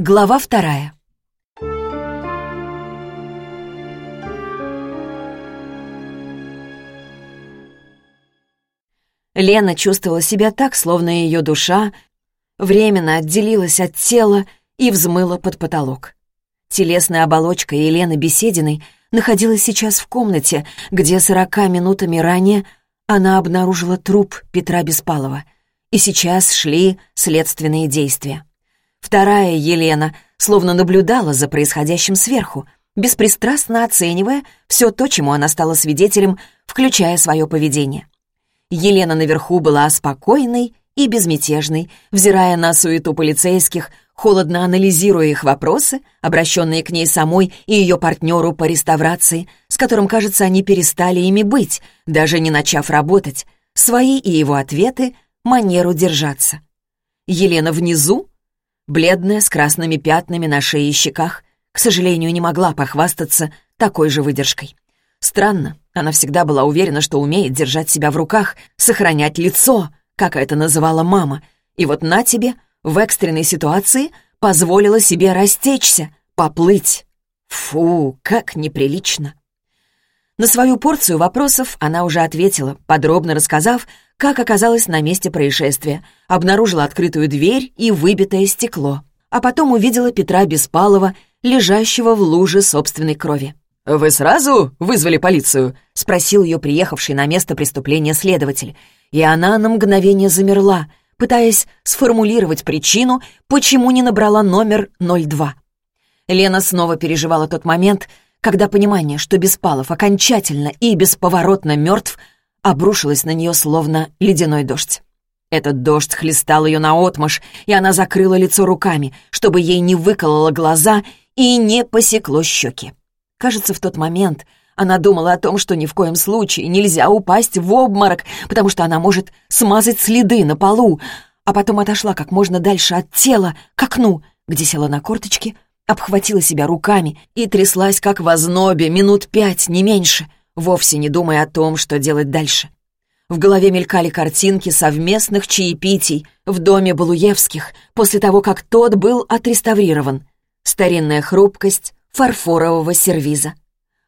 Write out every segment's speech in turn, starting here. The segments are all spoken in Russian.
Глава вторая. Лена чувствовала себя так, словно ее душа временно отделилась от тела и взмыла под потолок. Телесная оболочка Елены Бесединой находилась сейчас в комнате, где сорока минутами ранее она обнаружила труп Петра Беспалова, и сейчас шли следственные действия. Вторая Елена словно наблюдала за происходящим сверху, беспристрастно оценивая все то, чему она стала свидетелем, включая свое поведение. Елена наверху была спокойной и безмятежной, взирая на суету полицейских, холодно анализируя их вопросы, обращенные к ней самой и ее партнеру по реставрации, с которым, кажется, они перестали ими быть, даже не начав работать, свои и его ответы, манеру держаться. Елена внизу бледная, с красными пятнами на шее и щеках, к сожалению, не могла похвастаться такой же выдержкой. Странно, она всегда была уверена, что умеет держать себя в руках, сохранять лицо, как это называла мама. И вот на тебе, в экстренной ситуации, позволила себе растечься, поплыть. Фу, как неприлично. На свою порцию вопросов она уже ответила, подробно рассказав, как оказалась на месте происшествия, обнаружила открытую дверь и выбитое стекло, а потом увидела Петра Беспалова, лежащего в луже собственной крови. «Вы сразу вызвали полицию?» — спросил ее приехавший на место преступления следователь. И она на мгновение замерла, пытаясь сформулировать причину, почему не набрала номер 02. Лена снова переживала тот момент, когда понимание, что Беспалов окончательно и бесповоротно мертв, обрушилась на нее словно ледяной дождь. Этот дождь хлестал ее наотмашь, и она закрыла лицо руками, чтобы ей не выкололо глаза и не посекло щеки. Кажется, в тот момент она думала о том, что ни в коем случае нельзя упасть в обморок, потому что она может смазать следы на полу, а потом отошла как можно дальше от тела, к окну, где села на корточки, обхватила себя руками и тряслась, как в ознобе, минут пять, не меньше — вовсе не думая о том, что делать дальше. В голове мелькали картинки совместных чаепитий в доме Балуевских после того, как тот был отреставрирован. Старинная хрупкость фарфорового сервиза.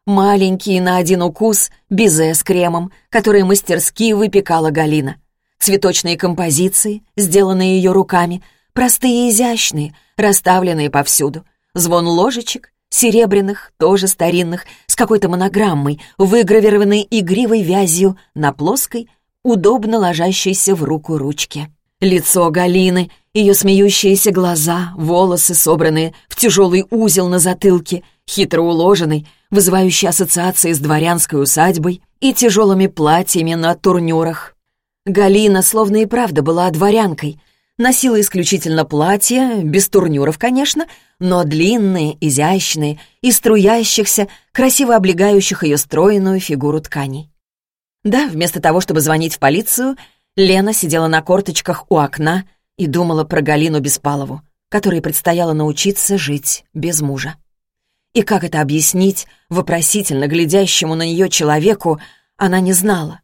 Маленький на один укус безе с кремом, который мастерски выпекала Галина. Цветочные композиции, сделанные ее руками, простые и изящные, расставленные повсюду. Звон ложечек, серебряных, тоже старинных, с какой-то монограммой, выгравированной игривой вязью на плоской, удобно ложащейся в руку ручке. Лицо Галины, ее смеющиеся глаза, волосы, собранные в тяжелый узел на затылке, хитро уложенный, вызывающий ассоциации с дворянской усадьбой и тяжелыми платьями на турнюрах. Галина словно и правда была дворянкой, носила исключительно платья, без турнюров, конечно, но длинные, изящные и струящихся, красиво облегающих ее стройную фигуру тканей. Да, вместо того, чтобы звонить в полицию, Лена сидела на корточках у окна и думала про Галину Беспалову, которой предстояло научиться жить без мужа. И как это объяснить вопросительно глядящему на нее человеку, она не знала.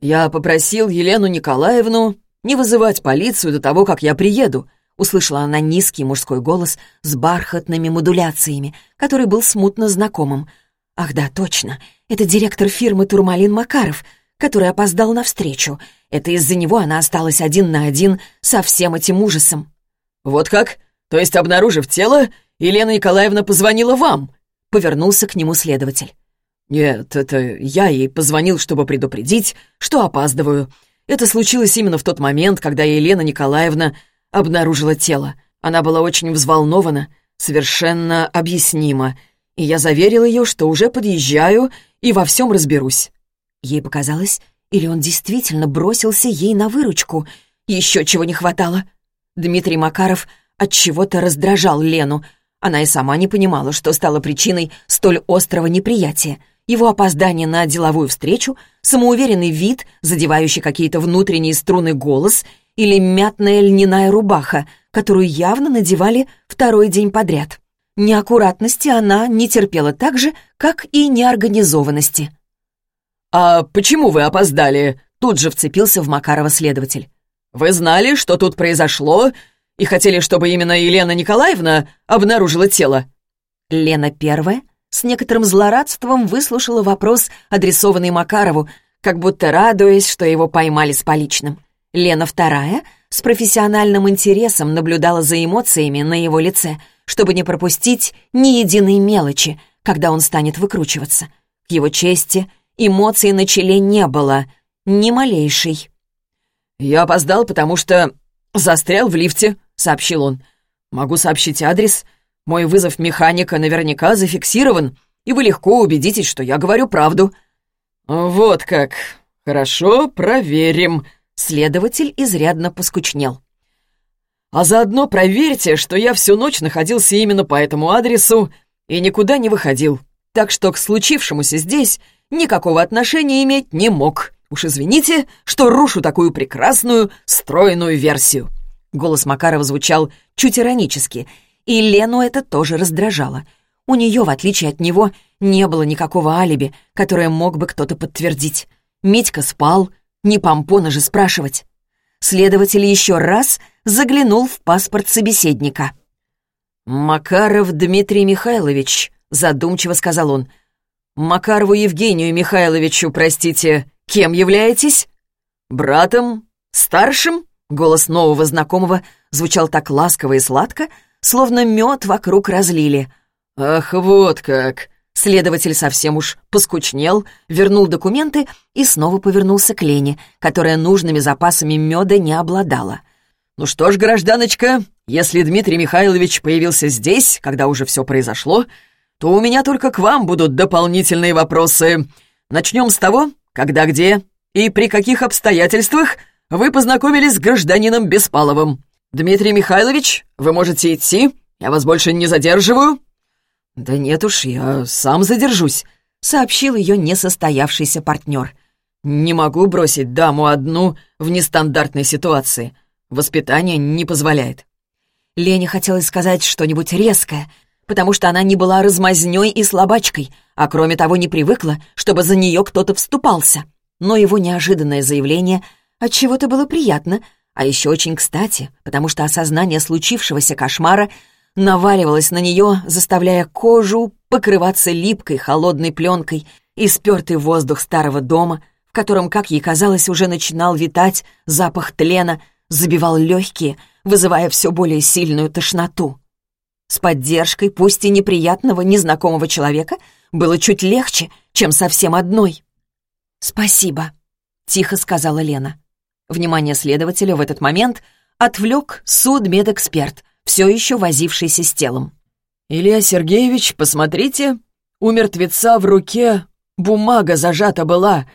«Я попросил Елену Николаевну не вызывать полицию до того, как я приеду», Услышала она низкий мужской голос с бархатными модуляциями, который был смутно знакомым. «Ах да, точно, это директор фирмы «Турмалин Макаров», который опоздал на встречу. Это из-за него она осталась один на один со всем этим ужасом». «Вот как? То есть, обнаружив тело, Елена Николаевна позвонила вам?» Повернулся к нему следователь. «Нет, это я ей позвонил, чтобы предупредить, что опаздываю. Это случилось именно в тот момент, когда Елена Николаевна обнаружила тело. Она была очень взволнована, совершенно объяснимо, и я заверил ее, что уже подъезжаю и во всем разберусь. Ей показалось, или он действительно бросился ей на выручку. Еще чего не хватало. Дмитрий Макаров от чего-то раздражал Лену. Она и сама не понимала, что стало причиной столь острого неприятия. Его опоздание на деловую встречу, самоуверенный вид, задевающий какие-то внутренние струны голос — или мятная льняная рубаха, которую явно надевали второй день подряд. Неаккуратности она не терпела так же, как и неорганизованности. «А почему вы опоздали?» Тут же вцепился в Макарова следователь. «Вы знали, что тут произошло, и хотели, чтобы именно Елена Николаевна обнаружила тело?» Лена первая с некоторым злорадством выслушала вопрос, адресованный Макарову, как будто радуясь, что его поймали с поличным. Лена вторая с профессиональным интересом наблюдала за эмоциями на его лице, чтобы не пропустить ни единой мелочи, когда он станет выкручиваться. К его чести эмоций на челе не было, ни малейшей. «Я опоздал, потому что застрял в лифте», — сообщил он. «Могу сообщить адрес. Мой вызов механика наверняка зафиксирован, и вы легко убедитесь, что я говорю правду». «Вот как. Хорошо, проверим». Следователь изрядно поскучнел. «А заодно проверьте, что я всю ночь находился именно по этому адресу и никуда не выходил, так что к случившемуся здесь никакого отношения иметь не мог. Уж извините, что рушу такую прекрасную, стройную версию». Голос Макарова звучал чуть иронически, и Лену это тоже раздражало. У нее, в отличие от него, не было никакого алиби, которое мог бы кто-то подтвердить. Митька спал, не помпона же спрашивать. Следователь еще раз заглянул в паспорт собеседника. «Макаров Дмитрий Михайлович», — задумчиво сказал он. «Макарову Евгению Михайловичу, простите, кем являетесь? Братом? Старшим?» Голос нового знакомого звучал так ласково и сладко, словно мед вокруг разлили. «Ах, вот как!» Следователь совсем уж поскучнел, вернул документы и снова повернулся к Лене, которая нужными запасами меда не обладала. «Ну что ж, гражданочка, если Дмитрий Михайлович появился здесь, когда уже все произошло, то у меня только к вам будут дополнительные вопросы. Начнем с того, когда, где и при каких обстоятельствах вы познакомились с гражданином Беспаловым. Дмитрий Михайлович, вы можете идти, я вас больше не задерживаю». «Да нет уж, я сам задержусь», — сообщил ее несостоявшийся партнер. «Не могу бросить даму одну в нестандартной ситуации. Воспитание не позволяет». Лене хотелось сказать что-нибудь резкое, потому что она не была размазнёй и слабачкой, а кроме того не привыкла, чтобы за нее кто-то вступался. Но его неожиданное заявление от чего то было приятно, а еще очень кстати, потому что осознание случившегося кошмара наваливалась на нее, заставляя кожу покрываться липкой холодной пленкой и спертый воздух старого дома, в котором, как ей казалось, уже начинал витать запах тлена, забивал легкие, вызывая все более сильную тошноту. С поддержкой, пусть и неприятного, незнакомого человека, было чуть легче, чем совсем одной. «Спасибо», — тихо сказала Лена. Внимание следователя в этот момент отвлек судмедэксперт — все еще возившийся с телом. «Илья Сергеевич, посмотрите, у мертвеца в руке бумага зажата была.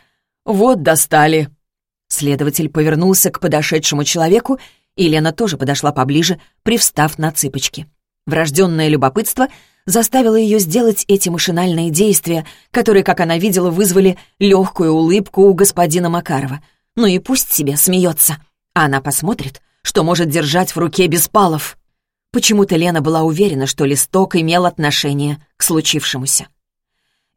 Вот достали». Следователь повернулся к подошедшему человеку, и Лена тоже подошла поближе, привстав на цыпочки. Врожденное любопытство заставило ее сделать эти машинальные действия, которые, как она видела, вызвали легкую улыбку у господина Макарова. Ну и пусть себе смеется. А она посмотрит, что может держать в руке Беспалов. Почему-то Лена была уверена, что листок имел отношение к случившемуся.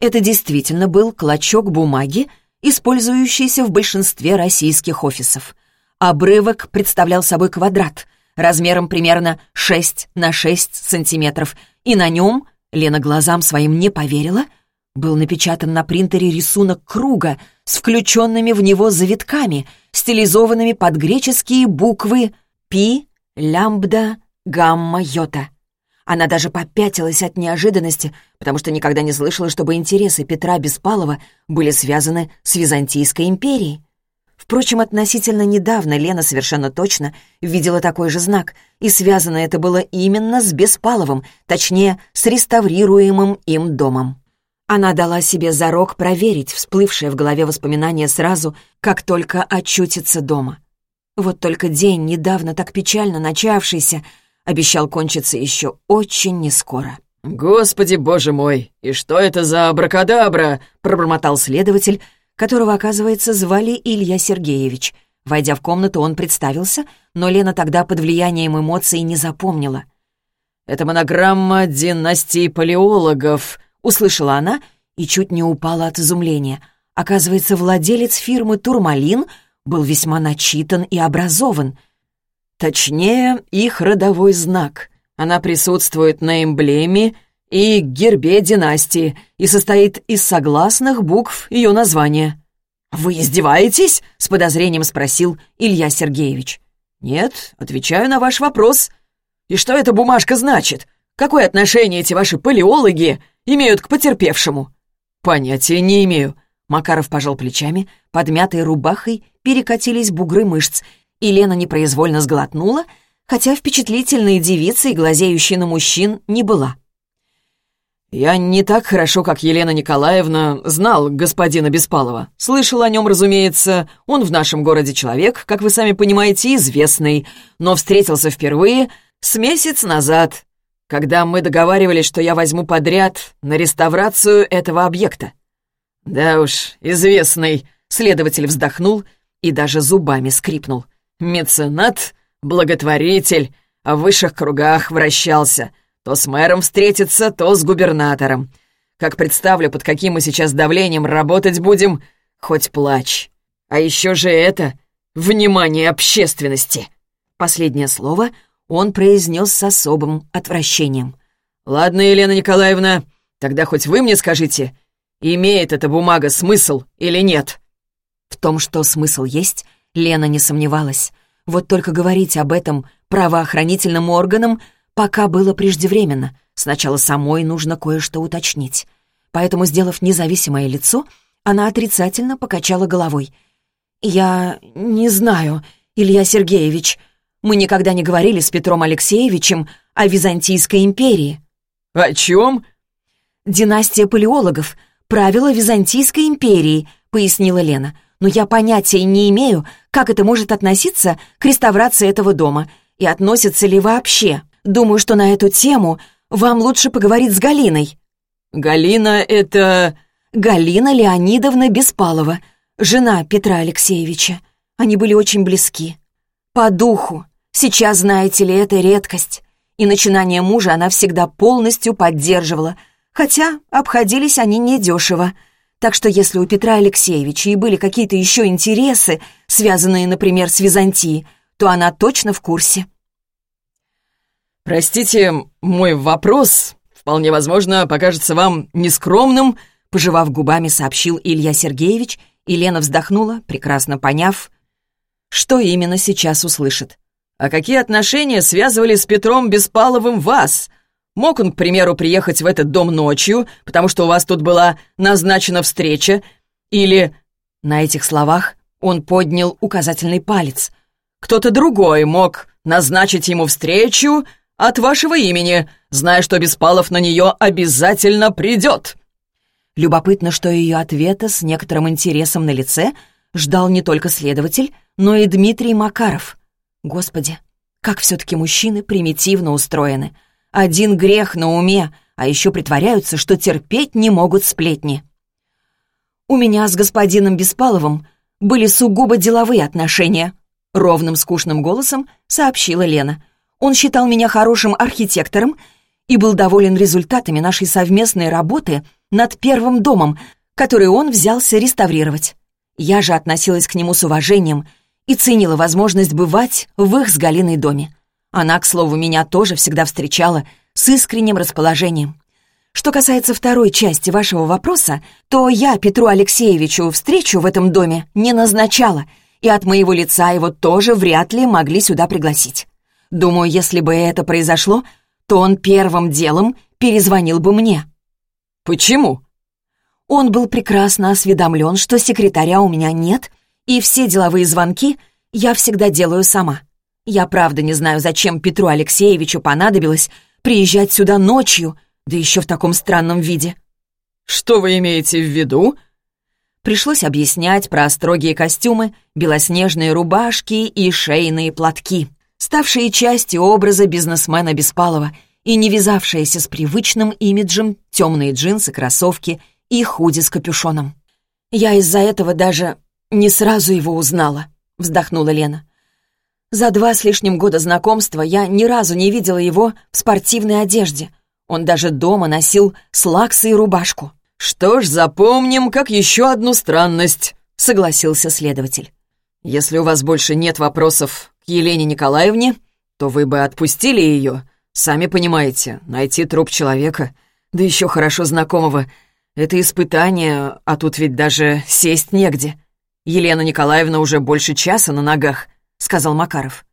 Это действительно был клочок бумаги, использующийся в большинстве российских офисов. Обрывок представлял собой квадрат размером примерно 6 на 6 сантиметров, и на нем, Лена глазам своим не поверила, был напечатан на принтере рисунок круга с включенными в него завитками, стилизованными под греческие буквы «Пи», «Лямбда», Гамма-йота. Она даже попятилась от неожиданности, потому что никогда не слышала, чтобы интересы Петра Беспалова были связаны с Византийской империей. Впрочем, относительно недавно Лена совершенно точно видела такой же знак, и связано это было именно с Беспаловым, точнее, с реставрируемым им домом. Она дала себе зарок проверить всплывшее в голове воспоминание сразу, как только очутится дома. Вот только день, недавно так печально начавшийся, обещал кончиться еще очень нескоро. «Господи, боже мой, и что это за абракадабра?» — пробормотал следователь, которого, оказывается, звали Илья Сергеевич. Войдя в комнату, он представился, но Лена тогда под влиянием эмоций не запомнила. «Это монограмма династии палеологов», — услышала она и чуть не упала от изумления. Оказывается, владелец фирмы «Турмалин» был весьма начитан и образован — Точнее, их родовой знак. Она присутствует на эмблеме и гербе династии и состоит из согласных букв ее названия. «Вы издеваетесь?» — с подозрением спросил Илья Сергеевич. «Нет, отвечаю на ваш вопрос. И что эта бумажка значит? Какое отношение эти ваши палеологи имеют к потерпевшему?» «Понятия не имею». Макаров пожал плечами, под мятой рубахой перекатились бугры мышц, и Лена непроизвольно сглотнула, хотя впечатлительной девицей, глазеющей на мужчин, не была. «Я не так хорошо, как Елена Николаевна, знал господина Беспалова. Слышал о нем, разумеется. Он в нашем городе человек, как вы сами понимаете, известный, но встретился впервые с месяц назад, когда мы договаривались, что я возьму подряд на реставрацию этого объекта. Да уж, известный, следователь вздохнул и даже зубами скрипнул. Меценат, благотворитель, в высших кругах вращался. То с мэром встретиться, то с губернатором. Как представлю, под каким мы сейчас давлением работать будем, хоть плачь. А еще же это — внимание общественности. Последнее слово — он произнес с особым отвращением. «Ладно, Елена Николаевна, тогда хоть вы мне скажите, имеет эта бумага смысл или нет?» В том, что смысл есть, Лена не сомневалась. Вот только говорить об этом правоохранительным органам пока было преждевременно. Сначала самой нужно кое-что уточнить. Поэтому, сделав независимое лицо, она отрицательно покачала головой. «Я не знаю, Илья Сергеевич», мы никогда не говорили с Петром Алексеевичем о Византийской империи». «О чем?» «Династия палеологов, правила Византийской империи», — пояснила Лена. «Но я понятия не имею, как это может относиться к реставрации этого дома, и относится ли вообще. Думаю, что на эту тему вам лучше поговорить с Галиной». «Галина — это...» «Галина Леонидовна Беспалова, жена Петра Алексеевича. Они были очень близки. По духу. Сейчас, знаете ли, это редкость. И начинание мужа она всегда полностью поддерживала, хотя обходились они недешево. Так что если у Петра Алексеевича и были какие-то еще интересы, связанные, например, с Византией, то она точно в курсе. «Простите, мой вопрос, вполне возможно, покажется вам нескромным», пожевав губами, сообщил Илья Сергеевич, и Лена вздохнула, прекрасно поняв, что именно сейчас услышит. А какие отношения связывали с Петром Беспаловым вас? Мог он, к примеру, приехать в этот дом ночью, потому что у вас тут была назначена встреча? Или...» На этих словах он поднял указательный палец. «Кто-то другой мог назначить ему встречу от вашего имени, зная, что Беспалов на нее обязательно придет». Любопытно, что ее ответа с некоторым интересом на лице ждал не только следователь, но и Дмитрий Макаров — Господи, как все-таки мужчины примитивно устроены. Один грех на уме, а еще притворяются, что терпеть не могут сплетни. У меня с господином Беспаловым были сугубо деловые отношения, ровным скучным голосом сообщила Лена. Он считал меня хорошим архитектором и был доволен результатами нашей совместной работы над первым домом, который он взялся реставрировать. Я же относилась к нему с уважением — и ценила возможность бывать в их с Галиной доме. Она, к слову, меня тоже всегда встречала с искренним расположением. Что касается второй части вашего вопроса, то я Петру Алексеевичу встречу в этом доме не назначала, и от моего лица его тоже вряд ли могли сюда пригласить. Думаю, если бы это произошло, то он первым делом перезвонил бы мне. Почему? Он был прекрасно осведомлен, что секретаря у меня нет — и все деловые звонки я всегда делаю сама. Я правда не знаю, зачем Петру Алексеевичу понадобилось приезжать сюда ночью, да еще в таком странном виде. «Что вы имеете в виду?» Пришлось объяснять про строгие костюмы, белоснежные рубашки и шейные платки, ставшие частью образа бизнесмена Беспалова и не вязавшиеся с привычным имиджем темные джинсы, кроссовки и худи с капюшоном. Я из-за этого даже «Не сразу его узнала», — вздохнула Лена. «За два с лишним года знакомства я ни разу не видела его в спортивной одежде. Он даже дома носил слаксы и рубашку». «Что ж, запомним как еще одну странность», — согласился следователь. «Если у вас больше нет вопросов к Елене Николаевне, то вы бы отпустили ее. Сами понимаете, найти труп человека, да еще хорошо знакомого, это испытание, а тут ведь даже сесть негде. Елена Николаевна уже больше часа на ногах», — сказал Макаров.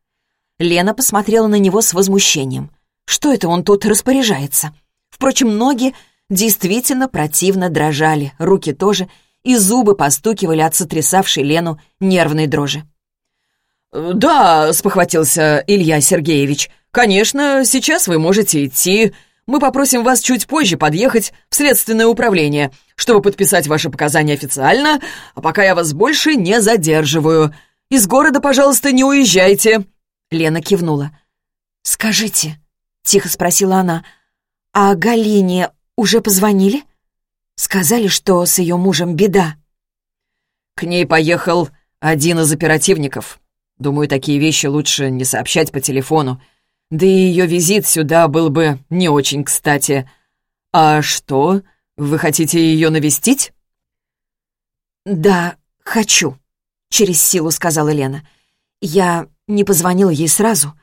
Лена посмотрела на него с возмущением. Что это он тут распоряжается? Впрочем, ноги действительно противно дрожали, руки тоже, и зубы постукивали от сотрясавшей Лену нервной дрожи. «Да», — спохватился Илья Сергеевич, «конечно, сейчас вы можете идти. Мы попросим вас чуть позже подъехать в следственное управление, чтобы подписать ваши показания официально, а пока я вас больше не задерживаю. Из города, пожалуйста, не уезжайте». Лена кивнула. «Скажите», — тихо спросила она, — «а Галине уже позвонили? Сказали, что с ее мужем беда». К ней поехал один из оперативников. Думаю, такие вещи лучше не сообщать по телефону. Да и ее визит сюда был бы не очень кстати. А что, вы хотите ее навестить? «Да, хочу», — через силу сказала Лена. «Я не позвонила ей сразу,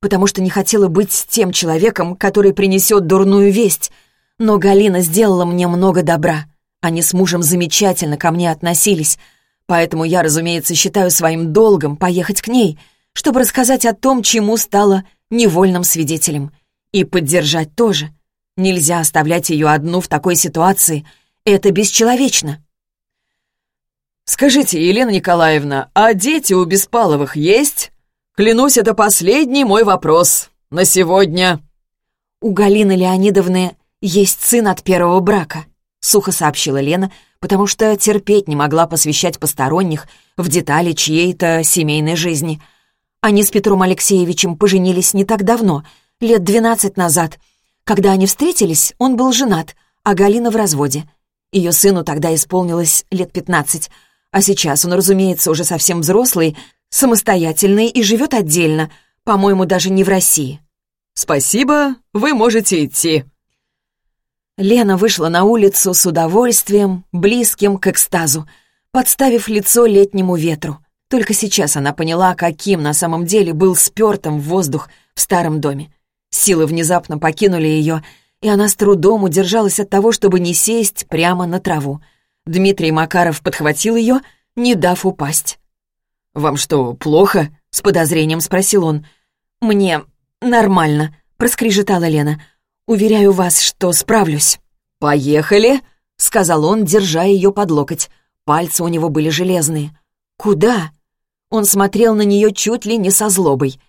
потому что не хотела быть тем человеком, который принесет дурную весть. Но Галина сделала мне много добра. Они с мужем замечательно ко мне относились, поэтому я, разумеется, считаю своим долгом поехать к ней, чтобы рассказать о том, чему стала невольным свидетелем. И поддержать тоже. Нельзя оставлять ее одну в такой ситуации. Это бесчеловечно. «Скажите, Елена Николаевна, а дети у Беспаловых есть?» Клянусь, это последний мой вопрос. На сегодня...» «У Галины Леонидовны есть сын от первого брака», — сухо сообщила Лена, потому что терпеть не могла посвящать посторонних в детали чьей-то семейной жизни. Они с Петром Алексеевичем поженились не так давно, лет двенадцать назад. Когда они встретились, он был женат, а Галина в разводе. Ее сыну тогда исполнилось лет пятнадцать, а сейчас он, разумеется, уже совсем взрослый, самостоятельный и живет отдельно, по-моему, даже не в России. «Спасибо, вы можете идти». Лена вышла на улицу с удовольствием, близким к экстазу, подставив лицо летнему ветру. Только сейчас она поняла, каким на самом деле был спёртым воздух в старом доме. Силы внезапно покинули ее, и она с трудом удержалась от того, чтобы не сесть прямо на траву. Дмитрий Макаров подхватил ее, не дав упасть. «Вам что, плохо?» — с подозрением спросил он. «Мне нормально», — проскрежетала Лена. «Уверяю вас, что справлюсь». «Поехали», — сказал он, держа ее под локоть. Пальцы у него были железные. «Куда?» Он смотрел на нее чуть ли не со злобой.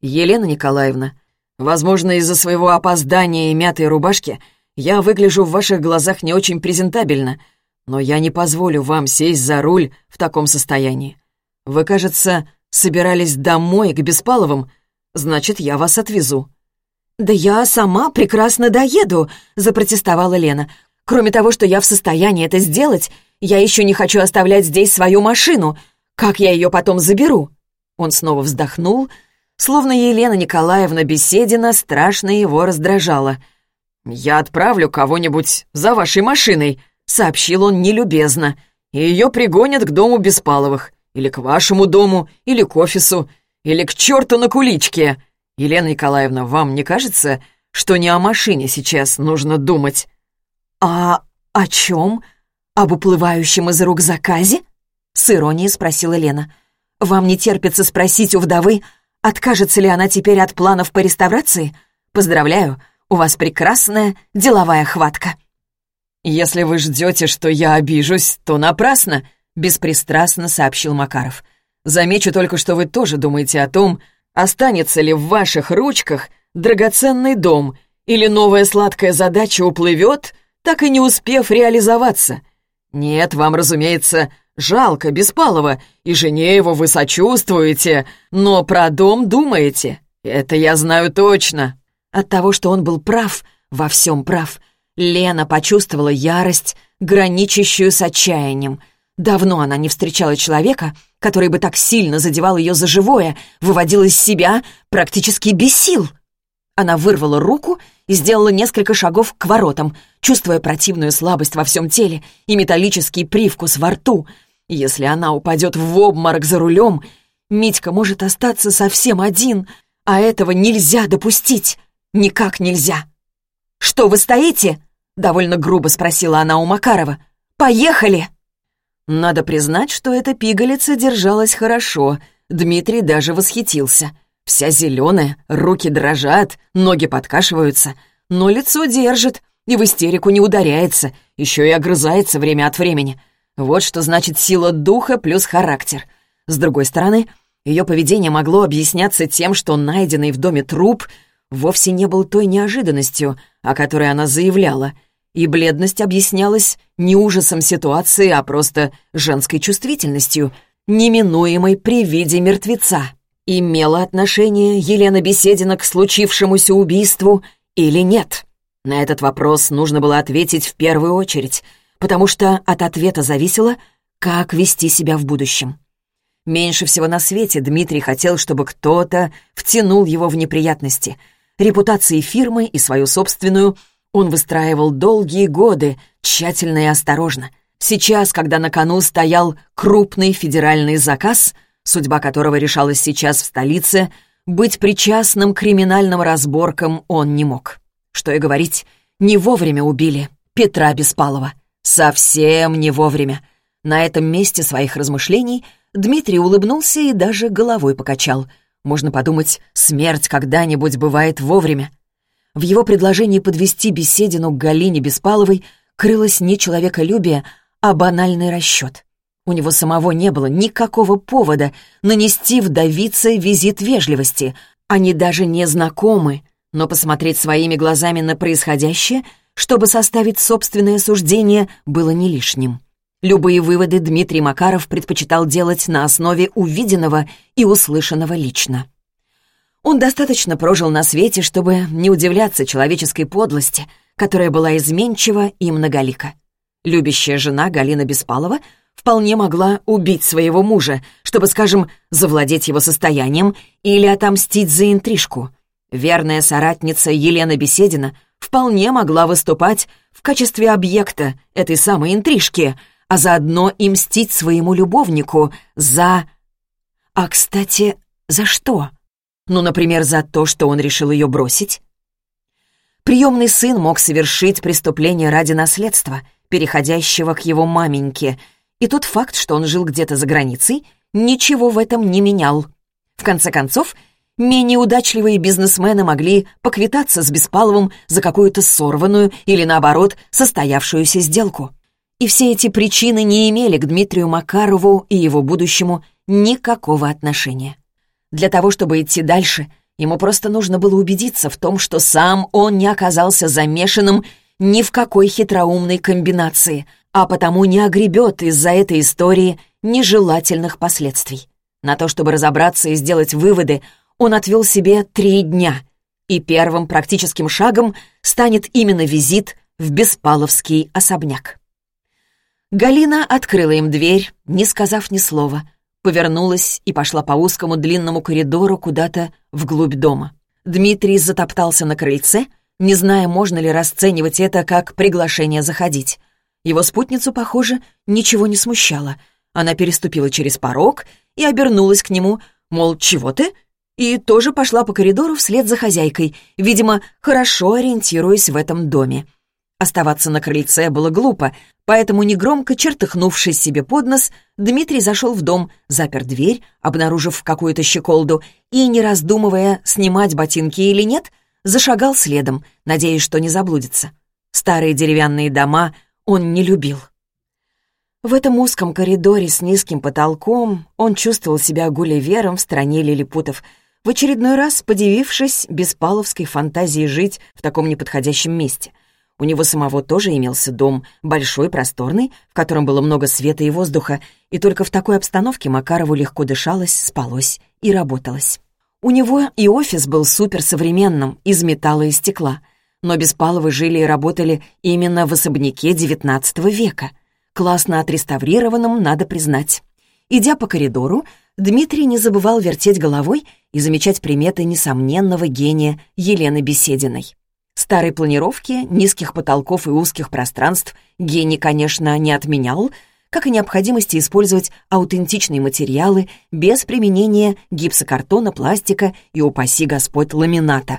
«Елена Николаевна, возможно, из-за своего опоздания и мятой рубашки я выгляжу в ваших глазах не очень презентабельно, но я не позволю вам сесть за руль в таком состоянии. «Вы, кажется, собирались домой к Беспаловым? Значит, я вас отвезу». «Да я сама прекрасно доеду», — запротестовала Лена. «Кроме того, что я в состоянии это сделать, я еще не хочу оставлять здесь свою машину. Как я ее потом заберу?» Он снова вздохнул, словно Елена Николаевна Беседина страшно его раздражала. «Я отправлю кого-нибудь за вашей машиной», — сообщил он нелюбезно. «И ее пригонят к дому Беспаловых. Или к вашему дому, или к офису, или к черту на куличке. Елена Николаевна, вам не кажется, что не о машине сейчас нужно думать?» «А о чем? Об уплывающем из рук заказе?» С иронией спросила Лена. «Вам не терпится спросить у вдовы, откажется ли она теперь от планов по реставрации? Поздравляю, у вас прекрасная деловая хватка». «Если вы ждете, что я обижусь, то напрасно», беспристрастно сообщил Макаров. «Замечу только, что вы тоже думаете о том, останется ли в ваших ручках драгоценный дом или новая сладкая задача уплывет, так и не успев реализоваться. Нет, вам, разумеется, жалко Беспалова, и жене его вы сочувствуете, но про дом думаете. Это я знаю точно». От того, что он был прав, во всем прав, Лена почувствовала ярость, граничащую с отчаянием — Давно она не встречала человека, который бы так сильно задевал ее за живое, выводил из себя практически без сил. Она вырвала руку и сделала несколько шагов к воротам, чувствуя противную слабость во всем теле и металлический привкус во рту. Если она упадет в обморок за рулем, Митька может остаться совсем один, а этого нельзя допустить. Никак нельзя. «Что вы стоите?» — довольно грубо спросила она у Макарова. «Поехали!» Надо признать, что эта пигалица держалась хорошо. Дмитрий даже восхитился. Вся зеленая, руки дрожат, ноги подкашиваются, но лицо держит и в истерику не ударяется, еще и огрызается время от времени. Вот что значит сила духа плюс характер. С другой стороны, ее поведение могло объясняться тем, что найденный в доме труп вовсе не был той неожиданностью, о которой она заявляла, и бледность объяснялась не ужасом ситуации, а просто женской чувствительностью, неминуемой при виде мертвеца. Имела отношение Елена Беседина к случившемуся убийству или нет? На этот вопрос нужно было ответить в первую очередь — потому что от ответа зависело, как вести себя в будущем. Меньше всего на свете Дмитрий хотел, чтобы кто-то втянул его в неприятности. Репутации фирмы и свою собственную он выстраивал долгие годы, тщательно и осторожно. Сейчас, когда на кону стоял крупный федеральный заказ, судьба которого решалась сейчас в столице, быть причастным к криминальным разборкам он не мог. Что и говорить, не вовремя убили Петра Беспалова. Совсем не вовремя. На этом месте своих размышлений Дмитрий улыбнулся и даже головой покачал. Можно подумать, смерть когда-нибудь бывает вовремя. В его предложении подвести беседину к Галине Беспаловой крылось не человеколюбие, а банальный расчет. У него самого не было никакого повода нанести вдовице визит вежливости. Они даже не знакомы, но посмотреть своими глазами на происходящее — чтобы составить собственное суждение, было не лишним. Любые выводы Дмитрий Макаров предпочитал делать на основе увиденного и услышанного лично. Он достаточно прожил на свете, чтобы не удивляться человеческой подлости, которая была изменчива и многолика. Любящая жена Галина Беспалова вполне могла убить своего мужа, чтобы, скажем, завладеть его состоянием или отомстить за интрижку. Верная соратница Елена Беседина вполне могла выступать в качестве объекта этой самой интрижки, а заодно и мстить своему любовнику за... А, кстати, за что? Ну, например, за то, что он решил ее бросить? Приемный сын мог совершить преступление ради наследства, переходящего к его маменьке, и тот факт, что он жил где-то за границей, ничего в этом не менял. В конце концов, Менее удачливые бизнесмены могли поквитаться с Беспаловым за какую-то сорванную или, наоборот, состоявшуюся сделку. И все эти причины не имели к Дмитрию Макарову и его будущему никакого отношения. Для того, чтобы идти дальше, ему просто нужно было убедиться в том, что сам он не оказался замешанным ни в какой хитроумной комбинации, а потому не огребет из-за этой истории нежелательных последствий. На то, чтобы разобраться и сделать выводы, он отвел себе три дня, и первым практическим шагом станет именно визит в Беспаловский особняк. Галина открыла им дверь, не сказав ни слова, повернулась и пошла по узкому длинному коридору куда-то вглубь дома. Дмитрий затоптался на крыльце, не зная, можно ли расценивать это как приглашение заходить. Его спутницу, похоже, ничего не смущало. Она переступила через порог и обернулась к нему, мол, чего ты? И тоже пошла по коридору вслед за хозяйкой, видимо, хорошо ориентируясь в этом доме. Оставаться на крыльце было глупо, поэтому, негромко чертыхнувшись себе под нос, Дмитрий зашел в дом, запер дверь, обнаружив какую-то щеколду, и, не раздумывая, снимать ботинки или нет, зашагал следом, надеясь, что не заблудится. Старые деревянные дома он не любил. В этом узком коридоре с низким потолком он чувствовал себя гулливером в стране лилипутов — в очередной раз подивившись беспаловской фантазии жить в таком неподходящем месте. У него самого тоже имелся дом, большой, просторный, в котором было много света и воздуха, и только в такой обстановке Макарову легко дышалось, спалось и работалось. У него и офис был суперсовременным, из металла и стекла, но Беспаловы жили и работали именно в особняке XIX века, классно отреставрированном, надо признать. Идя по коридору, Дмитрий не забывал вертеть головой и замечать приметы несомненного гения Елены Бесединой. Старой планировки, низких потолков и узких пространств гений, конечно, не отменял, как и необходимости использовать аутентичные материалы без применения гипсокартона, пластика и, упаси Господь, ламината.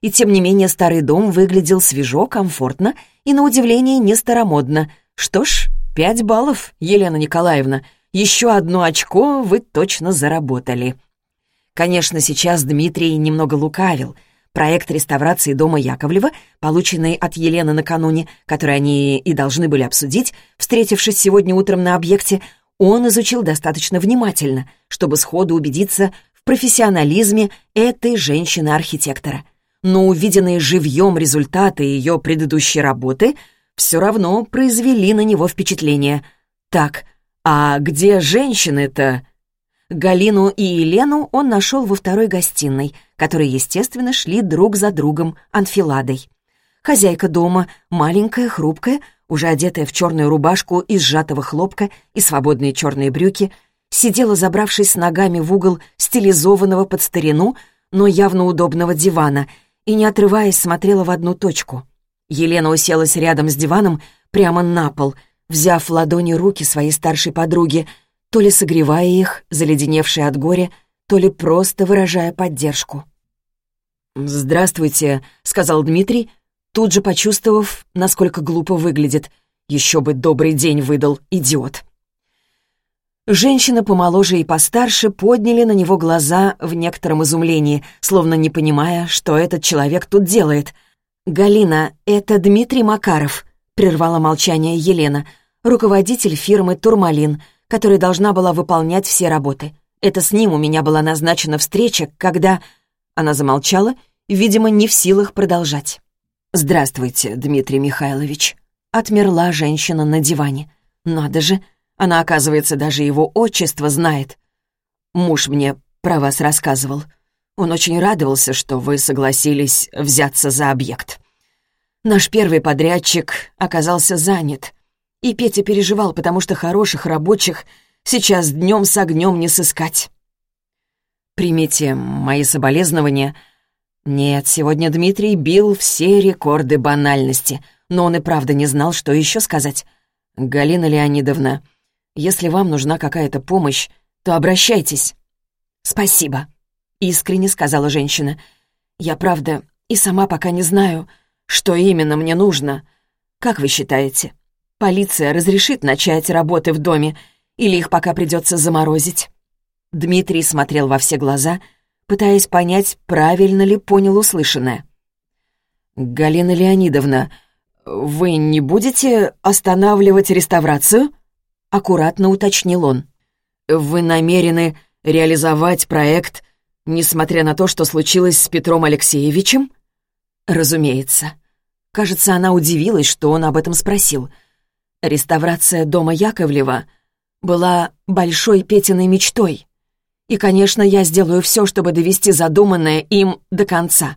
И тем не менее старый дом выглядел свежо, комфортно и, на удивление, не старомодно. Что ж, пять баллов, Елена Николаевна. Еще одно очко вы точно заработали. Конечно, сейчас Дмитрий немного лукавил — Проект реставрации дома Яковлева, полученный от Елены накануне, который они и должны были обсудить, встретившись сегодня утром на объекте, он изучил достаточно внимательно, чтобы сходу убедиться в профессионализме этой женщины-архитектора. Но увиденные живьем результаты ее предыдущей работы все равно произвели на него впечатление. Так, а где женщины-то? Галину и Елену он нашел во второй гостиной, которые, естественно, шли друг за другом анфиладой. Хозяйка дома, маленькая, хрупкая, уже одетая в черную рубашку из сжатого хлопка и свободные черные брюки, сидела, забравшись ногами в угол стилизованного под старину, но явно удобного дивана, и, не отрываясь, смотрела в одну точку. Елена уселась рядом с диваном прямо на пол, взяв в ладони руки своей старшей подруги — то ли согревая их, заледеневшие от горя, то ли просто выражая поддержку. «Здравствуйте», — сказал Дмитрий, тут же почувствовав, насколько глупо выглядит. Еще бы добрый день выдал, идиот. Женщины помоложе и постарше подняли на него глаза в некотором изумлении, словно не понимая, что этот человек тут делает. «Галина, это Дмитрий Макаров», — прервала молчание Елена, руководитель фирмы «Турмалин», которая должна была выполнять все работы. Это с ним у меня была назначена встреча, когда...» Она замолчала, видимо, не в силах продолжать. «Здравствуйте, Дмитрий Михайлович». Отмерла женщина на диване. «Надо же, она, оказывается, даже его отчество знает. Муж мне про вас рассказывал. Он очень радовался, что вы согласились взяться за объект. Наш первый подрядчик оказался занят, и Петя переживал, потому что хороших рабочих сейчас днем с огнем не сыскать. Примите мои соболезнования. Нет, сегодня Дмитрий бил все рекорды банальности, но он и правда не знал, что еще сказать. Галина Леонидовна, если вам нужна какая-то помощь, то обращайтесь. Спасибо, искренне сказала женщина. Я правда и сама пока не знаю, что именно мне нужно. Как вы считаете? Полиция разрешит начать работы в доме, или их пока придется заморозить?» Дмитрий смотрел во все глаза, пытаясь понять, правильно ли понял услышанное. «Галина Леонидовна, вы не будете останавливать реставрацию?» — аккуратно уточнил он. «Вы намерены реализовать проект, несмотря на то, что случилось с Петром Алексеевичем?» «Разумеется». Кажется, она удивилась, что он об этом спросил — Реставрация дома Яковлева была большой Петиной мечтой. И, конечно, я сделаю все, чтобы довести задуманное им до конца.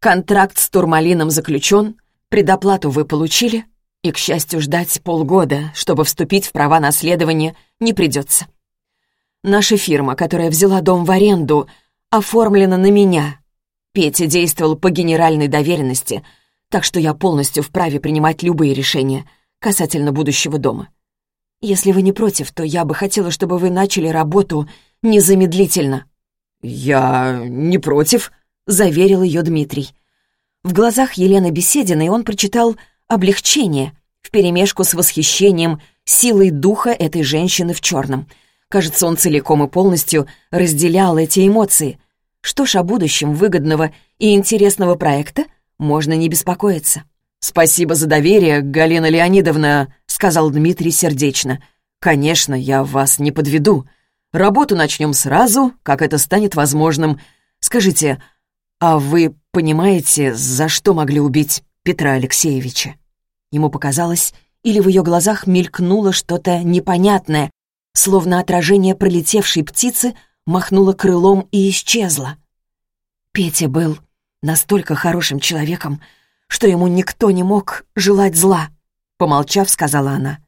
Контракт с Турмалином заключен, предоплату вы получили, и, к счастью, ждать полгода, чтобы вступить в права наследования, не придется. Наша фирма, которая взяла дом в аренду, оформлена на меня. Петя действовал по генеральной доверенности, так что я полностью вправе принимать любые решения — касательно будущего дома. Если вы не против, то я бы хотела, чтобы вы начали работу незамедлительно». «Я не против», — заверил ее Дмитрий. В глазах Елены Бесединой он прочитал облегчение вперемешку с восхищением силой духа этой женщины в черном. Кажется, он целиком и полностью разделял эти эмоции. Что ж, о будущем выгодного и интересного проекта можно не беспокоиться. «Спасибо за доверие, Галина Леонидовна», — сказал Дмитрий сердечно. «Конечно, я вас не подведу. Работу начнем сразу, как это станет возможным. Скажите, а вы понимаете, за что могли убить Петра Алексеевича?» Ему показалось, или в ее глазах мелькнуло что-то непонятное, словно отражение пролетевшей птицы махнуло крылом и исчезло. Петя был настолько хорошим человеком, что ему никто не мог желать зла», — помолчав, сказала она.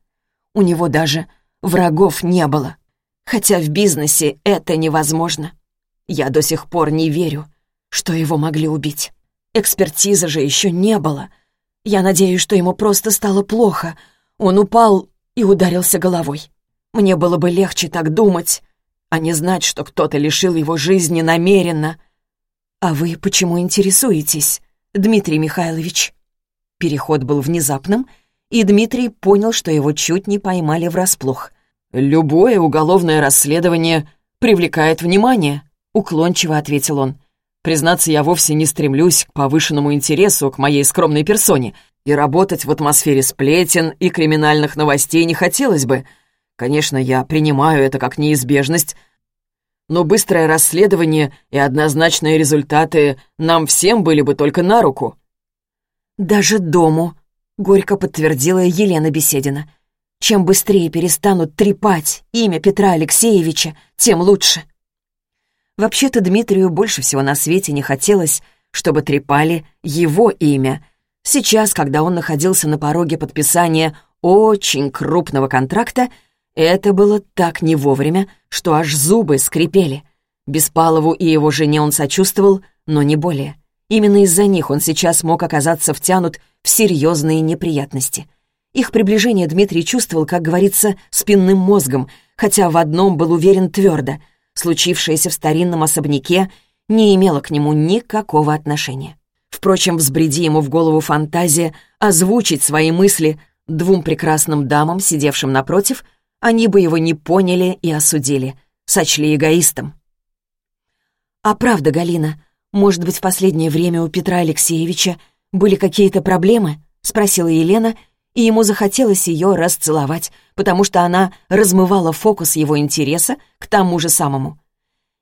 «У него даже врагов не было. Хотя в бизнесе это невозможно. Я до сих пор не верю, что его могли убить. Экспертизы же еще не было. Я надеюсь, что ему просто стало плохо. Он упал и ударился головой. Мне было бы легче так думать, а не знать, что кто-то лишил его жизни намеренно. А вы почему интересуетесь, Дмитрий Михайлович? Переход был внезапным, и Дмитрий понял, что его чуть не поймали врасплох. «Любое уголовное расследование привлекает внимание», — уклончиво ответил он. «Признаться, я вовсе не стремлюсь к повышенному интересу к моей скромной персоне, и работать в атмосфере сплетен и криминальных новостей не хотелось бы. Конечно, я принимаю это как неизбежность, но быстрое расследование и однозначные результаты нам всем были бы только на руку». «Даже дому», — горько подтвердила Елена Беседина. «Чем быстрее перестанут трепать имя Петра Алексеевича, тем лучше». Вообще-то Дмитрию больше всего на свете не хотелось, чтобы трепали его имя. Сейчас, когда он находился на пороге подписания очень крупного контракта, это было так не вовремя, что аж зубы скрипели. Беспалову и его жене он сочувствовал, но не более. Именно из-за них он сейчас мог оказаться втянут в серьезные неприятности. Их приближение Дмитрий чувствовал, как говорится, спинным мозгом, хотя в одном был уверен твердо. Случившееся в старинном особняке не имело к нему никакого отношения. Впрочем, взбреди ему в голову фантазия озвучить свои мысли двум прекрасным дамам, сидевшим напротив — они бы его не поняли и осудили, сочли эгоистом. «А правда, Галина, может быть, в последнее время у Петра Алексеевича были какие-то проблемы?» — спросила Елена, и ему захотелось ее расцеловать, потому что она размывала фокус его интереса к тому же самому.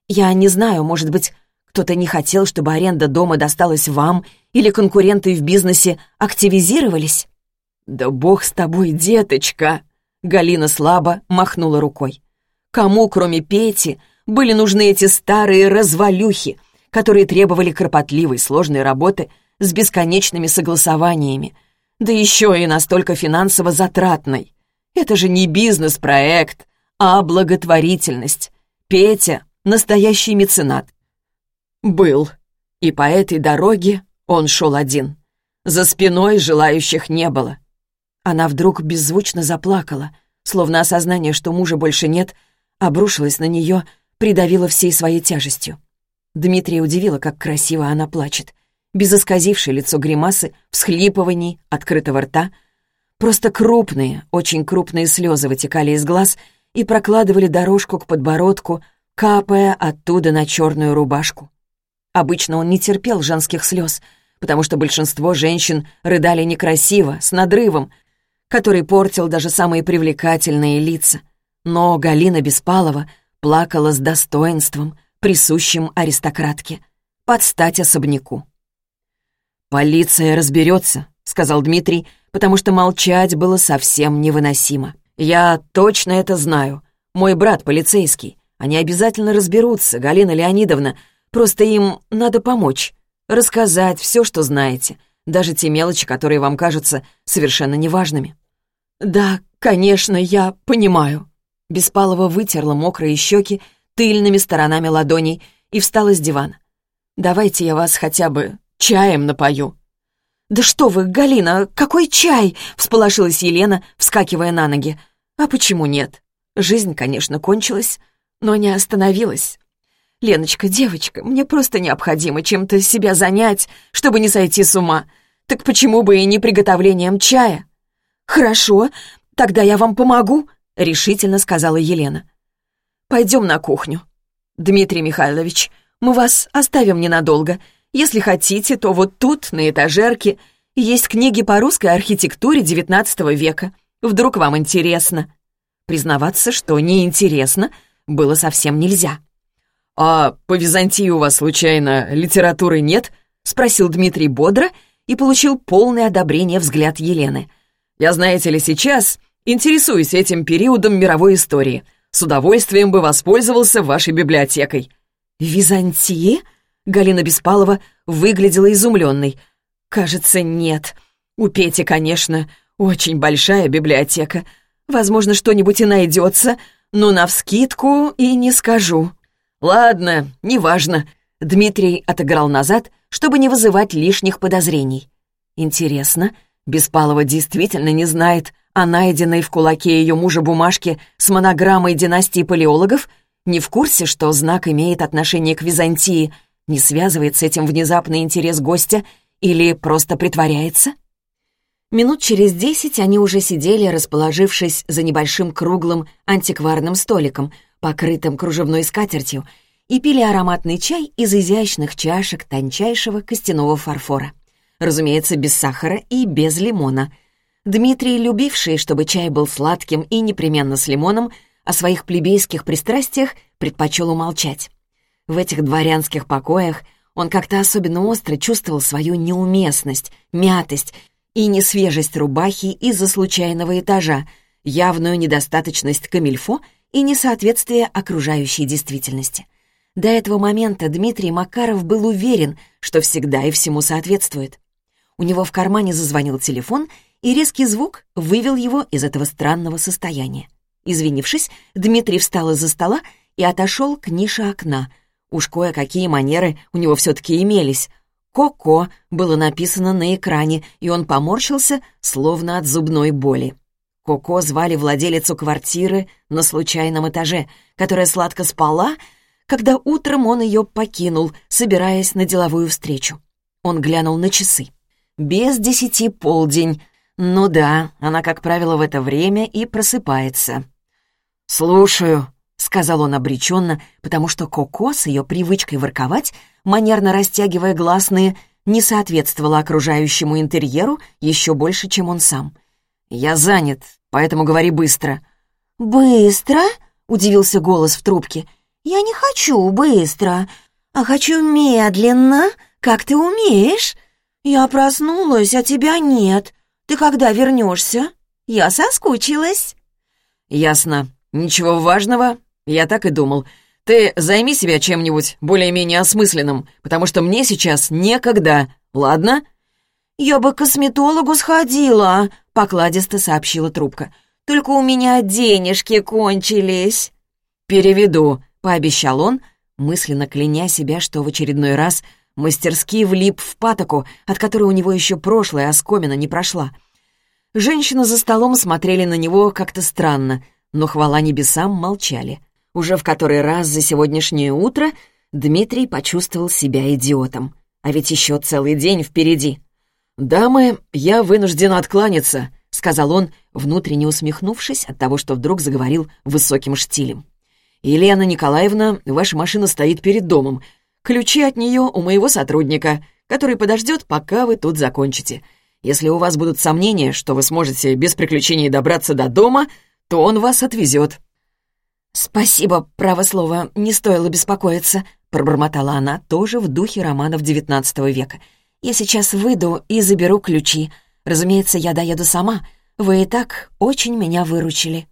«Я не знаю, может быть, кто-то не хотел, чтобы аренда дома досталась вам, или конкуренты в бизнесе активизировались?» «Да бог с тобой, деточка!» Галина слабо махнула рукой. Кому, кроме Пети, были нужны эти старые развалюхи, которые требовали кропотливой, сложной работы с бесконечными согласованиями, да еще и настолько финансово затратной. Это же не бизнес-проект, а благотворительность. Петя — настоящий меценат. Был. И по этой дороге он шел один. За спиной желающих не было. Она вдруг беззвучно заплакала, словно осознание, что мужа больше нет, обрушилось на нее, придавило всей своей тяжестью. Дмитрия удивила, как красиво она плачет. Без исказившей лицо гримасы, всхлипываний, открытого рта. Просто крупные, очень крупные слезы вытекали из глаз и прокладывали дорожку к подбородку, капая оттуда на черную рубашку. Обычно он не терпел женских слез, потому что большинство женщин рыдали некрасиво, с надрывом, который портил даже самые привлекательные лица. Но Галина Беспалова плакала с достоинством, присущим аристократке, под стать особняку. «Полиция разберется», — сказал Дмитрий, потому что молчать было совсем невыносимо. «Я точно это знаю. Мой брат полицейский. Они обязательно разберутся, Галина Леонидовна. Просто им надо помочь, рассказать все, что знаете, даже те мелочи, которые вам кажутся совершенно неважными. «Да, конечно, я понимаю». Беспалова вытерла мокрые щеки тыльными сторонами ладоней и встала с дивана. «Давайте я вас хотя бы чаем напою». «Да что вы, Галина, какой чай?» — всполошилась Елена, вскакивая на ноги. «А почему нет? Жизнь, конечно, кончилась, но не остановилась. Леночка, девочка, мне просто необходимо чем-то себя занять, чтобы не сойти с ума. Так почему бы и не приготовлением чая?» «Хорошо, тогда я вам помогу», — решительно сказала Елена. «Пойдем на кухню. Дмитрий Михайлович, мы вас оставим ненадолго. Если хотите, то вот тут, на этажерке, есть книги по русской архитектуре XIX века. Вдруг вам интересно?» Признаваться, что неинтересно, было совсем нельзя. «А по Византии у вас, случайно, литературы нет?» — спросил Дмитрий бодро и получил полное одобрение взгляд Елены — я, знаете ли, сейчас интересуюсь этим периодом мировой истории. С удовольствием бы воспользовался вашей библиотекой». «Византии?» Галина Беспалова выглядела изумленной. «Кажется, нет. У Пети, конечно, очень большая библиотека. Возможно, что-нибудь и найдется, но навскидку и не скажу». «Ладно, неважно». Дмитрий отыграл назад, чтобы не вызывать лишних подозрений. «Интересно, Беспалова действительно не знает о найденной в кулаке ее мужа бумажке с монограммой династии палеологов? Не в курсе, что знак имеет отношение к Византии? Не связывает с этим внезапный интерес гостя или просто притворяется? Минут через десять они уже сидели, расположившись за небольшим круглым антикварным столиком, покрытым кружевной скатертью, и пили ароматный чай из изящных чашек тончайшего костяного фарфора. Разумеется, без сахара и без лимона. Дмитрий, любивший, чтобы чай был сладким и непременно с лимоном, о своих плебейских пристрастиях предпочел умолчать. В этих дворянских покоях он как-то особенно остро чувствовал свою неуместность, мятость и несвежесть рубахи из-за случайного этажа, явную недостаточность камильфо и несоответствие окружающей действительности. До этого момента Дмитрий Макаров был уверен, что всегда и всему соответствует. У него в кармане зазвонил телефон, и резкий звук вывел его из этого странного состояния. Извинившись, Дмитрий встал из-за стола и отошел к нише окна. Уж кое-какие манеры у него все-таки имелись. «Коко» было написано на экране, и он поморщился, словно от зубной боли. Коко звали владелицу квартиры на случайном этаже, которая сладко спала, когда утром он ее покинул, собираясь на деловую встречу. Он глянул на часы. Без десяти полдень. Ну да, она, как правило, в это время и просыпается. «Слушаю», — сказал он обреченно, потому что Коко с ее привычкой ворковать манерно растягивая гласные, не соответствовала окружающему интерьеру еще больше, чем он сам. «Я занят, поэтому говори быстро». «Быстро?» — удивился голос в трубке. «Я не хочу быстро, а хочу медленно, как ты умеешь. Я проснулась, а тебя нет. Ты когда вернешься? Я соскучилась». «Ясно. Ничего важного. Я так и думал. Ты займи себя чем-нибудь более-менее осмысленным, потому что мне сейчас некогда, ладно?» «Я бы к косметологу сходила», — покладисто сообщила трубка. «Только у меня денежки кончились». «Переведу», — пообещал он, мысленно кляня себя, что в очередной раз мастерски влип в патоку, от которой у него еще прошлая оскомина не прошла. Женщины за столом смотрели на него как-то странно, но, хвала небесам, молчали. Уже в который раз за сегодняшнее утро Дмитрий почувствовал себя идиотом. А ведь еще целый день впереди. «Дамы, я вынужден откланяться», — сказал он, внутренне усмехнувшись от того, что вдруг заговорил высоким штилем. «Елена Николаевна, ваша машина стоит перед домом. Ключи от нее у моего сотрудника, который подождет, пока вы тут закончите. Если у вас будут сомнения, что вы сможете без приключений добраться до дома, то он вас отвезет. «Спасибо, право слово, не стоило беспокоиться», — пробормотала она, тоже в духе романов XIX века. «Я сейчас выйду и заберу ключи. Разумеется, я доеду сама. Вы и так очень меня выручили».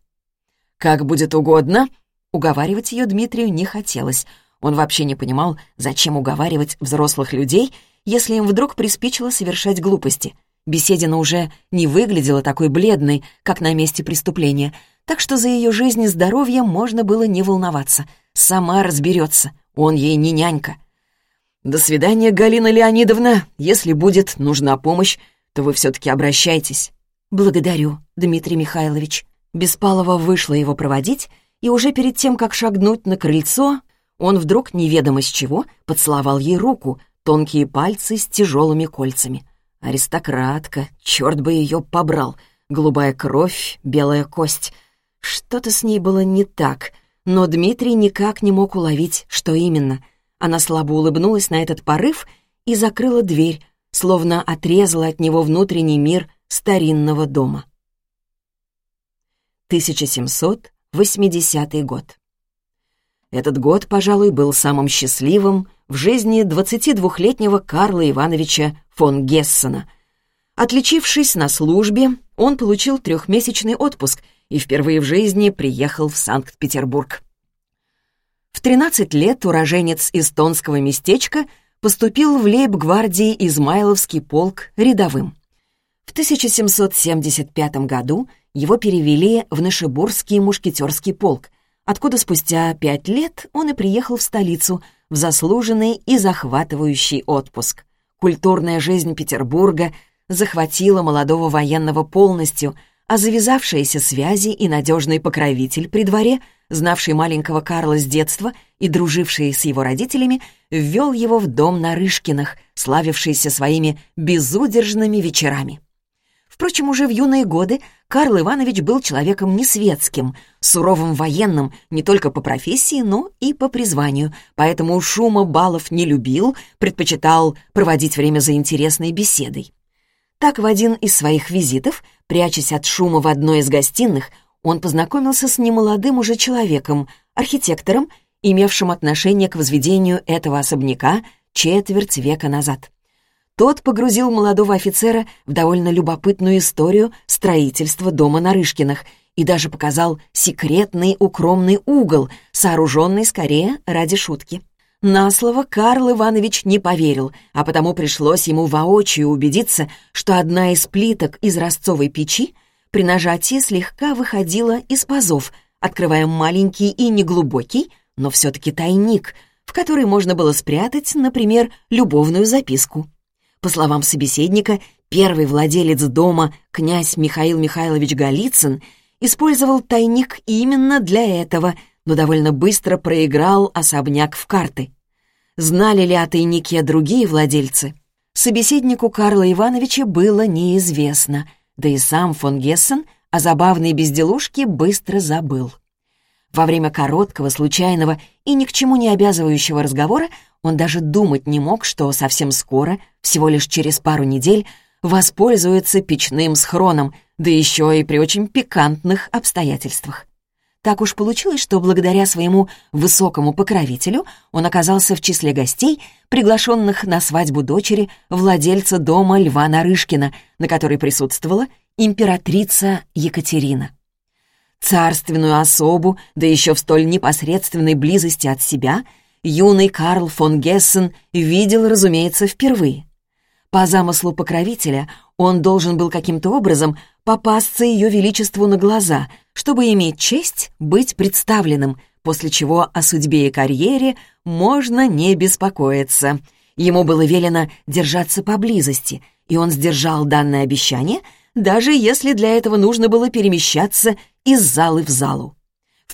«Как будет угодно», — уговаривать ее Дмитрию не хотелось. Он вообще не понимал, зачем уговаривать взрослых людей, если им вдруг приспичило совершать глупости. Беседина уже не выглядела такой бледной, как на месте преступления — так что за ее жизнь и здоровье можно было не волноваться. Сама разберется, он ей не нянька. «До свидания, Галина Леонидовна. Если будет нужна помощь, то вы все-таки обращайтесь». «Благодарю, Дмитрий Михайлович». Беспалова вышла его проводить, и уже перед тем, как шагнуть на крыльцо, он вдруг, неведомо с чего, поцеловал ей руку, тонкие пальцы с тяжелыми кольцами. Аристократка, черт бы ее побрал. Голубая кровь, белая кость — что-то с ней было не так, но Дмитрий никак не мог уловить, что именно. Она слабо улыбнулась на этот порыв и закрыла дверь, словно отрезала от него внутренний мир старинного дома. 1780 год. Этот год, пожалуй, был самым счастливым в жизни 22-летнего Карла Ивановича фон Гессена. Отличившись на службе, он получил трехмесячный отпуск — и впервые в жизни приехал в Санкт-Петербург. В 13 лет уроженец эстонского местечка поступил в лейб-гвардии Измайловский полк рядовым. В 1775 году его перевели в Нашебурский мушкетерский полк, откуда спустя пять лет он и приехал в столицу в заслуженный и захватывающий отпуск. Культурная жизнь Петербурга захватила молодого военного полностью — а завязавшиеся связи и надежный покровитель при дворе, знавший маленького Карла с детства и друживший с его родителями, ввел его в дом на Рышкинах, славившийся своими безудержными вечерами. Впрочем, уже в юные годы Карл Иванович был человеком несветским, суровым военным не только по профессии, но и по призванию, поэтому шума балов не любил, предпочитал проводить время за интересной беседой. Так в один из своих визитов, прячась от шума в одной из гостиных, он познакомился с немолодым уже человеком, архитектором, имевшим отношение к возведению этого особняка четверть века назад. Тот погрузил молодого офицера в довольно любопытную историю строительства дома на Рышкинах и даже показал секретный укромный угол, сооруженный скорее ради шутки. На слово Карл Иванович не поверил, а потому пришлось ему воочию убедиться, что одна из плиток из ростцовой печи при нажатии слегка выходила из пазов, открывая маленький и неглубокий, но все-таки тайник, в который можно было спрятать, например, любовную записку. По словам собеседника, первый владелец дома, князь Михаил Михайлович Голицын, использовал тайник именно для этого, но довольно быстро проиграл особняк в карты. Знали ли о тайнике другие владельцы? Собеседнику Карла Ивановича было неизвестно, да и сам фон Гессен о забавной безделушке быстро забыл. Во время короткого, случайного и ни к чему не обязывающего разговора он даже думать не мог, что совсем скоро, всего лишь через пару недель, воспользуется печным схроном, да еще и при очень пикантных обстоятельствах. Так уж получилось, что благодаря своему высокому покровителю он оказался в числе гостей, приглашенных на свадьбу дочери владельца дома Льва Нарышкина, на которой присутствовала императрица Екатерина. Царственную особу, да еще в столь непосредственной близости от себя — юный Карл фон Гессен видел, разумеется, впервые. По замыслу покровителя он должен был каким-то образом попасться ее величеству на глаза, чтобы иметь честь быть представленным, после чего о судьбе и карьере можно не беспокоиться. Ему было велено держаться поблизости, и он сдержал данное обещание, даже если для этого нужно было перемещаться из залы в залу.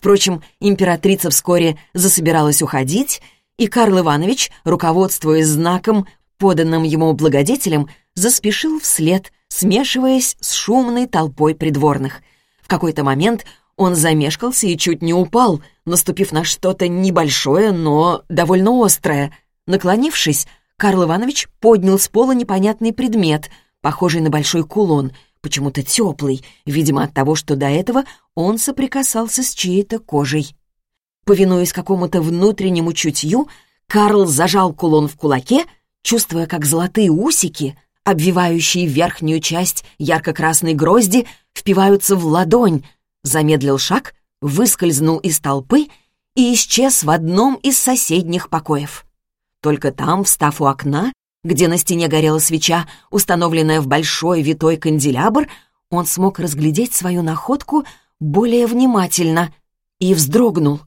Впрочем, императрица вскоре засобиралась уходить, и Карл Иванович, руководствуясь знаком, поданным ему благодетелем, заспешил вслед, смешиваясь с шумной толпой придворных. В какой-то момент он замешкался и чуть не упал, наступив на что-то небольшое, но довольно острое. Наклонившись, Карл Иванович поднял с пола непонятный предмет, похожий на большой кулон — почему-то теплый, видимо, от того, что до этого он соприкасался с чьей-то кожей. Повинуясь какому-то внутреннему чутью, Карл зажал кулон в кулаке, чувствуя, как золотые усики, обвивающие верхнюю часть ярко-красной грозди, впиваются в ладонь, замедлил шаг, выскользнул из толпы и исчез в одном из соседних покоев. Только там, встав у окна, где на стене горела свеча, установленная в большой витой канделябр, он смог разглядеть свою находку более внимательно и вздрогнул.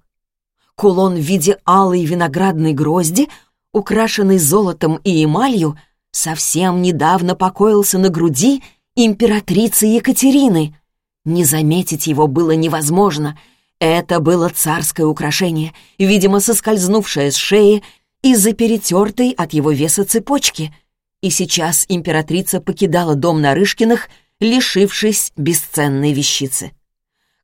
Кулон в виде алой виноградной грозди, украшенный золотом и эмалью, совсем недавно покоился на груди императрицы Екатерины. Не заметить его было невозможно. Это было царское украшение, видимо, соскользнувшее с шеи из-за перетертой от его веса цепочки. И сейчас императрица покидала дом Нарышкиных, лишившись бесценной вещицы.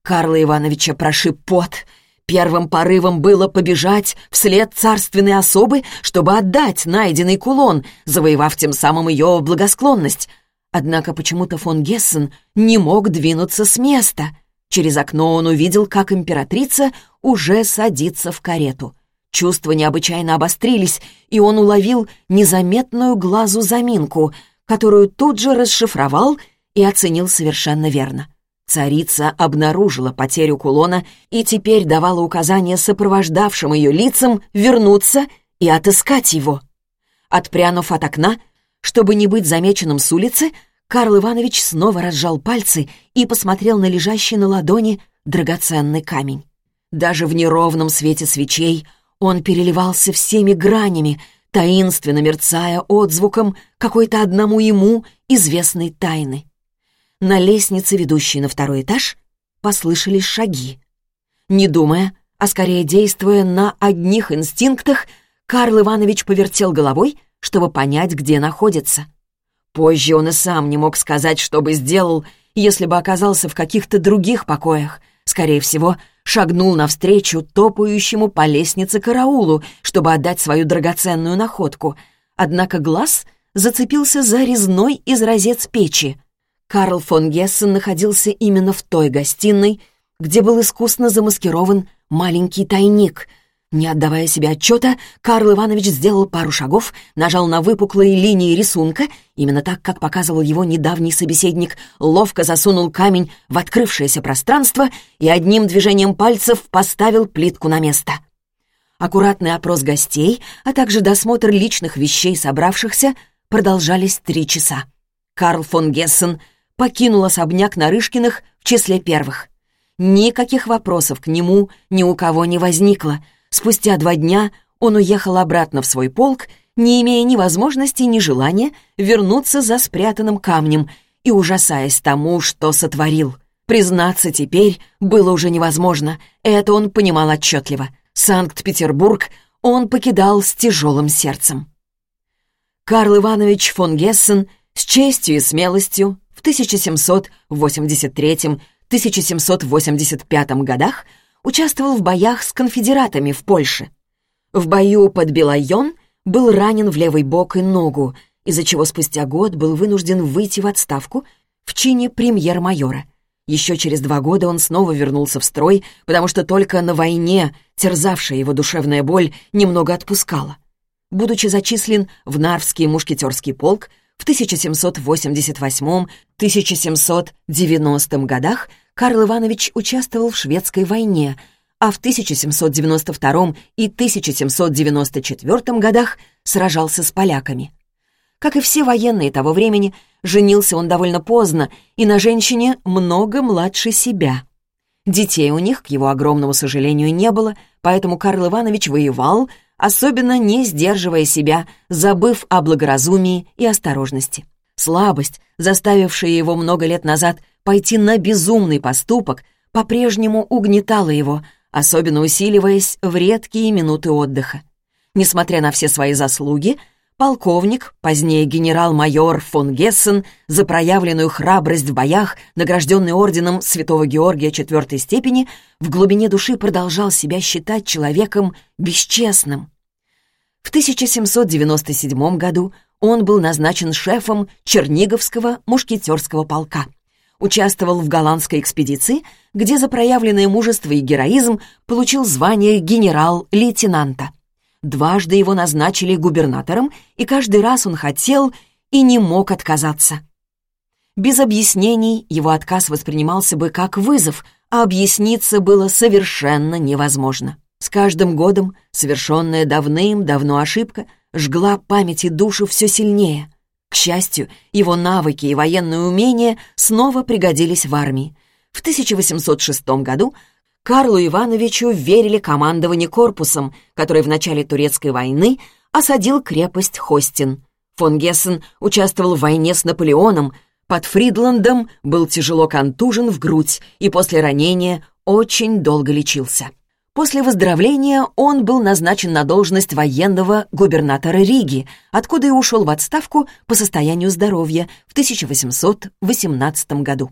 Карла Ивановича прошиб пот. Первым порывом было побежать вслед царственной особы, чтобы отдать найденный кулон, завоевав тем самым ее благосклонность. Однако почему-то фон Гессен не мог двинуться с места. Через окно он увидел, как императрица уже садится в карету — Чувства необычайно обострились, и он уловил незаметную глазу заминку, которую тут же расшифровал и оценил совершенно верно. Царица обнаружила потерю кулона и теперь давала указания сопровождавшим ее лицам вернуться и отыскать его. Отпрянув от окна, чтобы не быть замеченным с улицы, Карл Иванович снова разжал пальцы и посмотрел на лежащий на ладони драгоценный камень. Даже в неровном свете свечей — он переливался всеми гранями, таинственно мерцая отзвуком какой-то одному ему известной тайны. На лестнице, ведущей на второй этаж, послышались шаги. Не думая, а скорее действуя на одних инстинктах, Карл Иванович повертел головой, чтобы понять, где находится. Позже он и сам не мог сказать, что бы сделал, если бы оказался в каких-то других покоях. Скорее всего, шагнул навстречу топающему по лестнице караулу, чтобы отдать свою драгоценную находку. Однако глаз зацепился за резной из розец печи. Карл фон Гессен находился именно в той гостиной, где был искусно замаскирован маленький тайник. Не отдавая себе отчета, Карл Иванович сделал пару шагов, нажал на выпуклые линии рисунка, именно так, как показывал его недавний собеседник, ловко засунул камень в открывшееся пространство и одним движением пальцев поставил плитку на место. Аккуратный опрос гостей, а также досмотр личных вещей собравшихся продолжались три часа. Карл фон Гессен покинул особняк Нарышкиных в числе первых. Никаких вопросов к нему ни у кого не возникло. Спустя два дня он уехал обратно в свой полк, не имея ни возможности, ни желания вернуться за спрятанным камнем и ужасаясь тому, что сотворил. Признаться теперь было уже невозможно, это он понимал отчетливо. Санкт-Петербург он покидал с тяжелым сердцем. Карл Иванович фон Гессен с честью и смелостью в 1783 1785 годах участвовал в боях с конфедератами в Польше. В бою под Белайон был ранен в левый бок и ногу, из-за чего спустя год был вынужден выйти в отставку в чине премьер-майора. Еще через два года он снова вернулся в строй, потому что только на войне терзавшая его душевная боль немного отпускала. Будучи зачислен в Нарвский мушкетерский полк, в 1788-1790 годах Карл Иванович участвовал в шведской войне, а в 1792 и 1794 годах сражался с поляками. Как и все военные того времени, женился он довольно поздно и на женщине много младше себя. Детей у них, к его огромному сожалению, не было, поэтому Карл Иванович воевал, особенно не сдерживая себя, забыв о благоразумии и осторожности. Слабость, заставившая его много лет назад пойти на безумный поступок, по-прежнему угнетала его, особенно усиливаясь в редкие минуты отдыха. Несмотря на все свои заслуги, полковник, позднее генерал-майор фон Гессен, за проявленную храбрость в боях, награжденный орденом Святого Георгия четвертой степени, в глубине души продолжал себя считать человеком бесчестным. В 1797 году он был назначен шефом Черниговского мушкетерского полка. Участвовал в голландской экспедиции, где за проявленное мужество и героизм получил звание генерал-лейтенанта. Дважды его назначили губернатором, и каждый раз он хотел и не мог отказаться. Без объяснений его отказ воспринимался бы как вызов, а объясниться было совершенно невозможно. С каждым годом совершенная давным-давно ошибка жгла память и душу все сильнее. К счастью, его навыки и военные умения снова пригодились в армии. В 1806 году Карлу Ивановичу верили командование корпусом, который в начале Турецкой войны осадил крепость Хостин. Фон Гессен участвовал в войне с Наполеоном, под Фридландом был тяжело контужен в грудь и после ранения очень долго лечился. После выздоровления он был назначен на должность военного губернатора Риги, откуда и ушел в отставку по состоянию здоровья в 1818 году.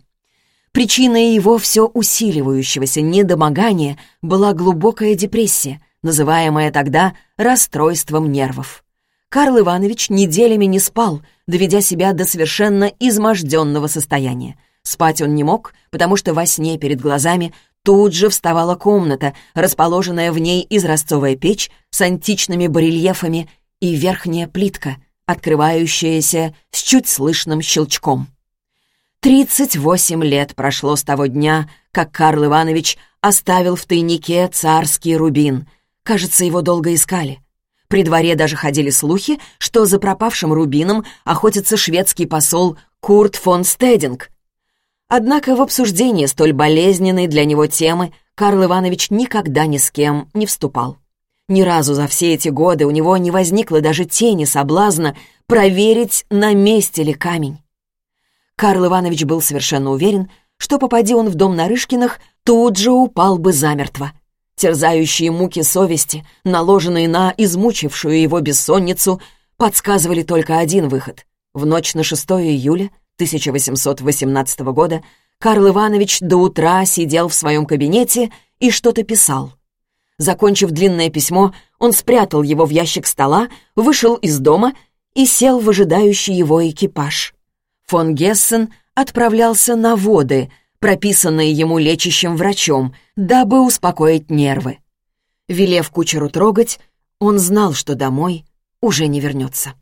Причиной его все усиливающегося недомогания была глубокая депрессия, называемая тогда расстройством нервов. Карл Иванович неделями не спал, доведя себя до совершенно изможденного состояния. Спать он не мог, потому что во сне перед глазами Тут же вставала комната, расположенная в ней изразцовая печь с античными барельефами и верхняя плитка, открывающаяся с чуть слышным щелчком. Тридцать восемь лет прошло с того дня, как Карл Иванович оставил в тайнике царский рубин. Кажется, его долго искали. При дворе даже ходили слухи, что за пропавшим рубином охотится шведский посол Курт фон Стединг, Однако в обсуждение столь болезненной для него темы Карл Иванович никогда ни с кем не вступал. Ни разу за все эти годы у него не возникло даже тени соблазна проверить, на месте ли камень. Карл Иванович был совершенно уверен, что, попади он в дом Нарышкиных, тут же упал бы замертво. Терзающие муки совести, наложенные на измучившую его бессонницу, подсказывали только один выход. В ночь на 6 июля 1818 года Карл Иванович до утра сидел в своем кабинете и что-то писал. Закончив длинное письмо, он спрятал его в ящик стола, вышел из дома и сел в ожидающий его экипаж. Фон Гессен отправлялся на воды, прописанные ему лечащим врачом, дабы успокоить нервы. Велев кучеру трогать, он знал, что домой уже не вернется.